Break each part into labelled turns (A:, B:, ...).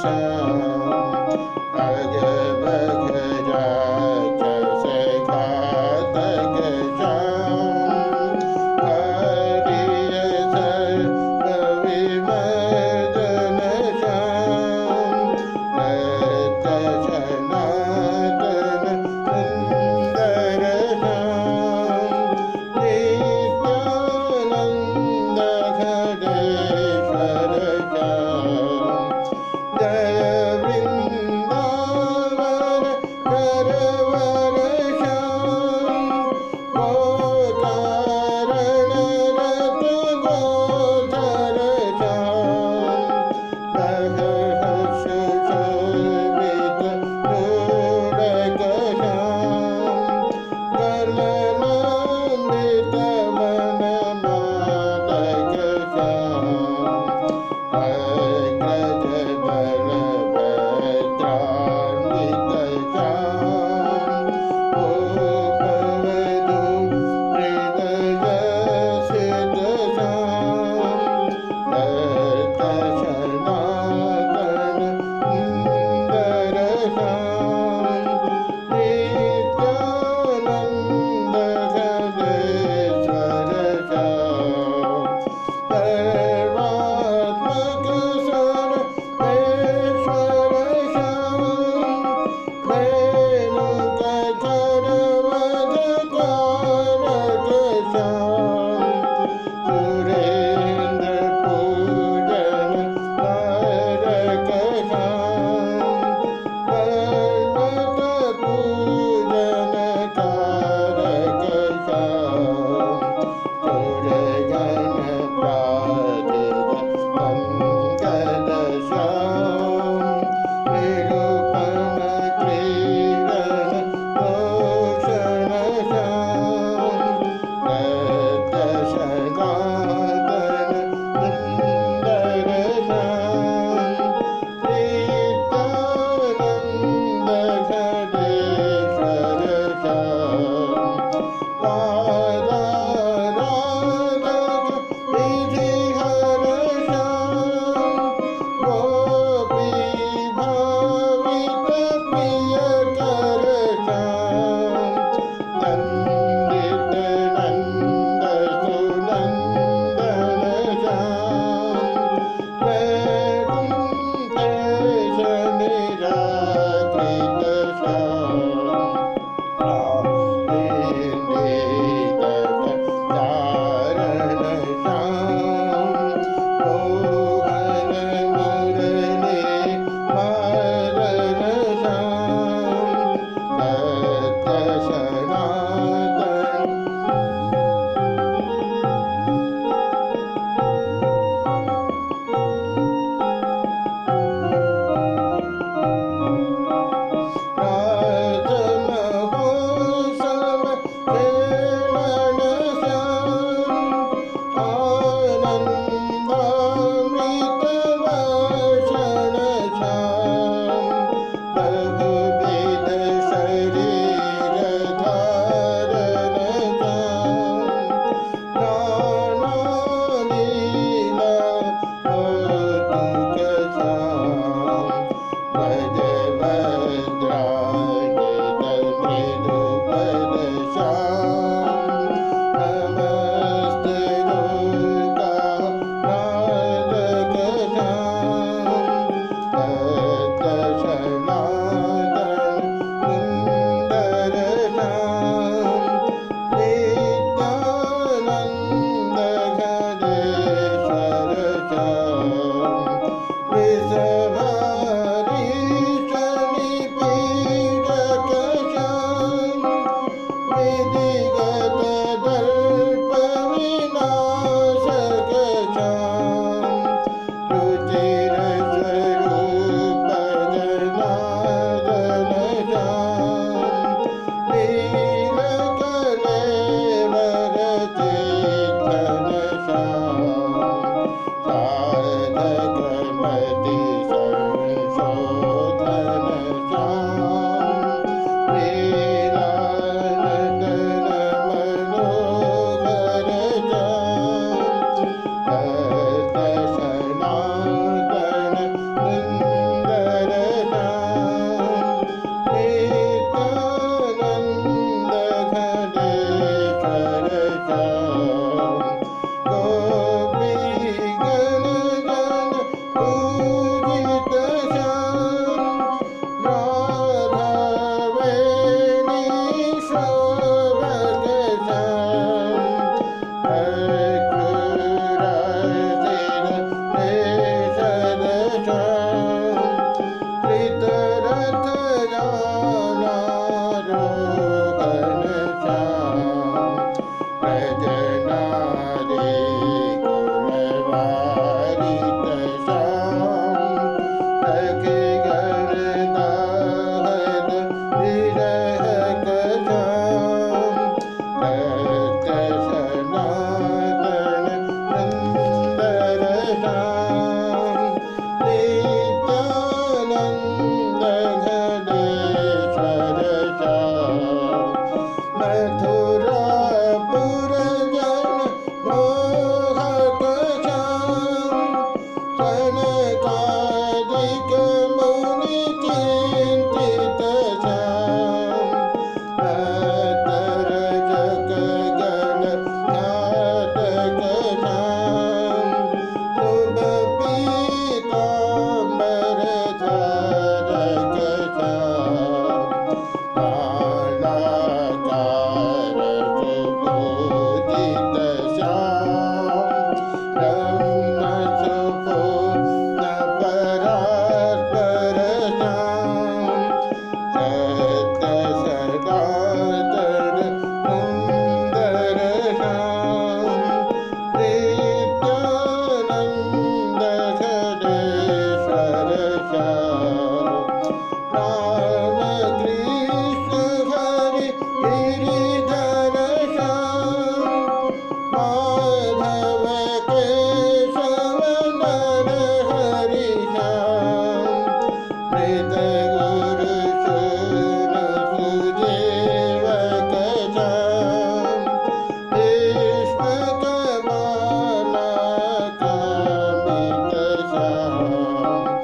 A: Krishna.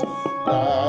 A: Oh.